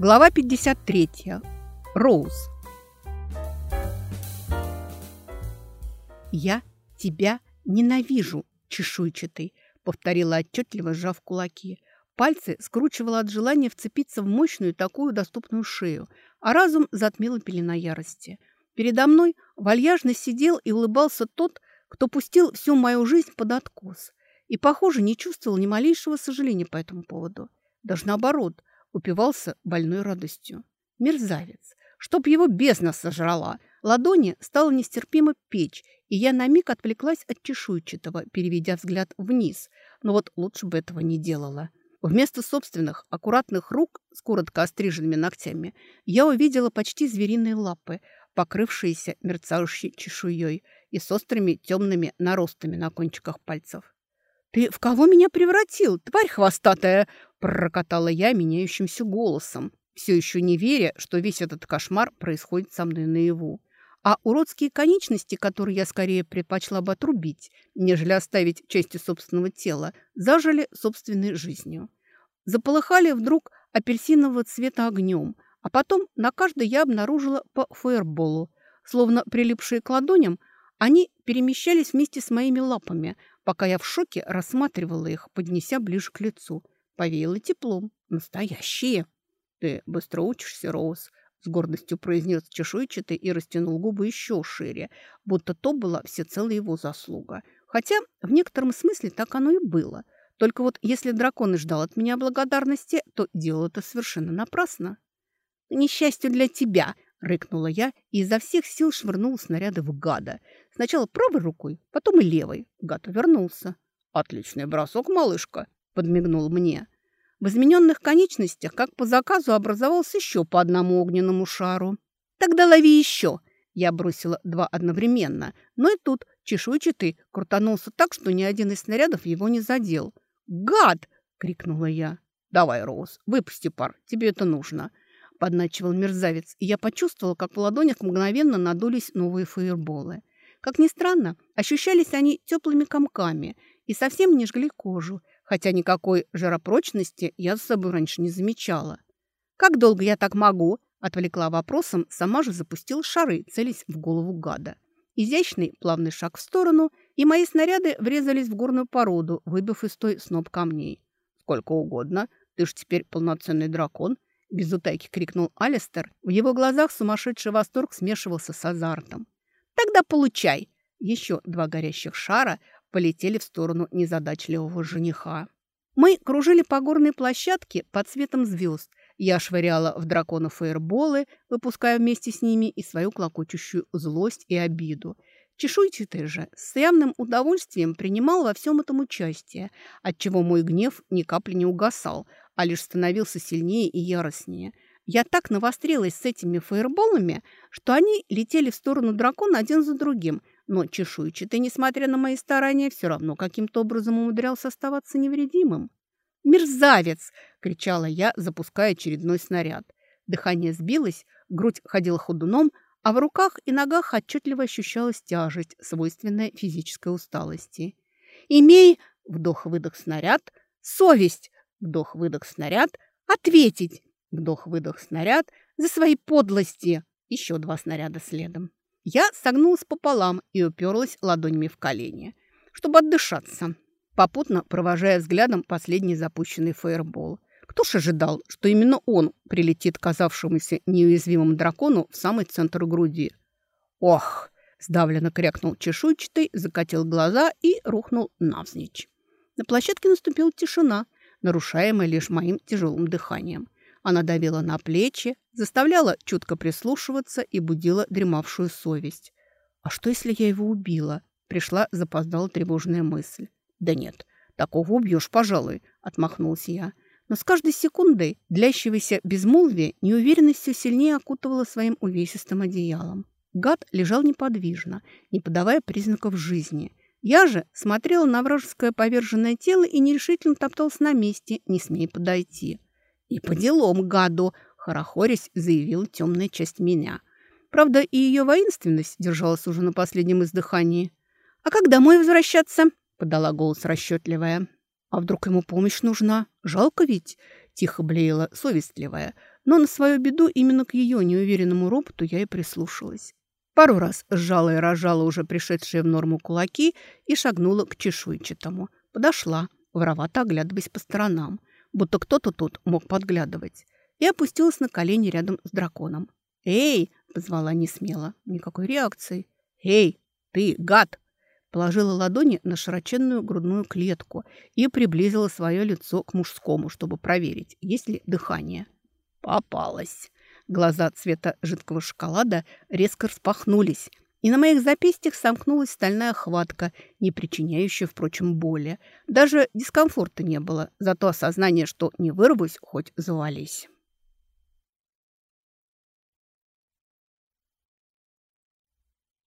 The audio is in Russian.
Глава 53. Роуз. «Я тебя ненавижу, чешуйчатый», — повторила отчетливо, сжав кулаки. Пальцы скручивала от желания вцепиться в мощную такую доступную шею, а разум затмила пелена ярости. Передо мной вальяжно сидел и улыбался тот, кто пустил всю мою жизнь под откос. И, похоже, не чувствовал ни малейшего сожаления по этому поводу. Даже наоборот, упивался больной радостью. Мерзавец! Чтоб его бездна сожрала! Ладони стало нестерпимо печь, и я на миг отвлеклась от чешуйчатого, переведя взгляд вниз. Но вот лучше бы этого не делала. Вместо собственных аккуратных рук с коротко остриженными ногтями я увидела почти звериные лапы, покрывшиеся мерцающей чешуей и с острыми темными наростами на кончиках пальцев. «Ты в кого меня превратил, тварь хвостатая?» – пророкотала я меняющимся голосом, все еще не веря, что весь этот кошмар происходит со мной наяву. А уродские конечности, которые я скорее предпочла бы отрубить, нежели оставить частью собственного тела, зажили собственной жизнью. Заполыхали вдруг апельсинового цвета огнем, а потом на каждой я обнаружила по фаерболу. Словно прилипшие к ладоням, они перемещались вместе с моими лапами, пока я в шоке рассматривала их, поднеся ближе к лицу. Повеяло теплом. Настоящие. «Ты быстро учишься, Роуз», — с гордостью произнес чешуйчатый и растянул губы еще шире, будто то была всецело его заслуга. Хотя в некотором смысле так оно и было. Только вот если дракон и ждал от меня благодарности, то делал это совершенно напрасно. «К несчастью для тебя», — рыкнула я и изо всех сил швырнула снаряды в гада. Сначала правой рукой, потом и левой. Гад увернулся. «Отличный бросок, малышка!» — подмигнул мне. В измененных конечностях, как по заказу, образовался еще по одному огненному шару. «Тогда лови еще!» Я бросила два одновременно, но и тут чешуйчатый крутанулся так, что ни один из снарядов его не задел. «Гад!» — крикнула я. «Давай, Роуз, выпусти пар, тебе это нужно!» — подначивал мерзавец, и я почувствовала, как в ладонях мгновенно надулись новые фаерболы. Как ни странно, ощущались они теплыми комками и совсем не жгли кожу, хотя никакой жаропрочности я за собой раньше не замечала. «Как долго я так могу?» – отвлекла вопросом, сама же запустила шары, целясь в голову гада. Изящный плавный шаг в сторону, и мои снаряды врезались в горную породу, выбив из той сноп камней. «Сколько угодно, ты ж теперь полноценный дракон», – без утайки крикнул Алистер. В его глазах сумасшедший восторг смешивался с азартом. Тогда получай!» Еще два горящих шара полетели в сторону незадачливого жениха. Мы кружили по горной площадке под цветом звезд. Я швыряла в драконов фаерболы, выпуская вместе с ними и свою клокочущую злость и обиду. Чешуйчатый же с явным удовольствием принимал во всем этом участие, отчего мой гнев ни капли не угасал, а лишь становился сильнее и яростнее – я так навострилась с этими фаерболами, что они летели в сторону дракона один за другим, но чешуйчатый, несмотря на мои старания, все равно каким-то образом умудрялся оставаться невредимым. «Мерзавец!» – кричала я, запуская очередной снаряд. Дыхание сбилось, грудь ходила ходуном, а в руках и ногах отчетливо ощущалась тяжесть, свойственная физической усталости. «Имей!» – вдох-выдох снаряд. «Совесть!» – вдох-выдох снаряд. «Ответить!» Вдох-выдох снаряд за свои подлости. Еще два снаряда следом. Я согнулась пополам и уперлась ладонями в колени, чтобы отдышаться, попутно провожая взглядом последний запущенный фаербол. Кто ж ожидал, что именно он прилетит казавшемуся неуязвимым дракону в самый центр груди? «Ох!» – сдавленно крякнул чешуйчатый, закатил глаза и рухнул навзничь. На площадке наступила тишина, нарушаемая лишь моим тяжелым дыханием – она давила на плечи, заставляла чутко прислушиваться и будила дремавшую совесть. «А что, если я его убила?» Пришла запоздала тревожная мысль. «Да нет, такого убьешь, пожалуй», — отмахнулась я. Но с каждой секундой длящегося безмолвия неуверенность все сильнее окутывала своим увесистым одеялом. Гад лежал неподвижно, не подавая признаков жизни. Я же смотрела на вражеское поверженное тело и нерешительно топталась на месте, не смея подойти. «И по делам, гаду!» – хорохорясь заявила темная часть меня. Правда, и ее воинственность держалась уже на последнем издыхании. «А как домой возвращаться?» – подала голос расчетливая. «А вдруг ему помощь нужна? Жалко ведь?» – тихо блеяла совестливая. но на свою беду именно к ее неуверенному ропоту я и прислушалась. Пару раз сжала и рожала уже пришедшие в норму кулаки и шагнула к чешуйчатому. Подошла, воровато оглядываясь по сторонам, будто кто-то тут мог подглядывать, и опустилась на колени рядом с драконом. «Эй!» – позвала несмело. Никакой реакции. «Эй, ты, гад!» Положила ладони на широченную грудную клетку и приблизила свое лицо к мужскому, чтобы проверить, есть ли дыхание. Попалась. Глаза цвета жидкого шоколада резко распахнулись, и на моих запястьях сомкнулась стальная хватка, не причиняющая, впрочем, боли. Даже дискомфорта не было, зато осознание, что не вырвусь, хоть завались.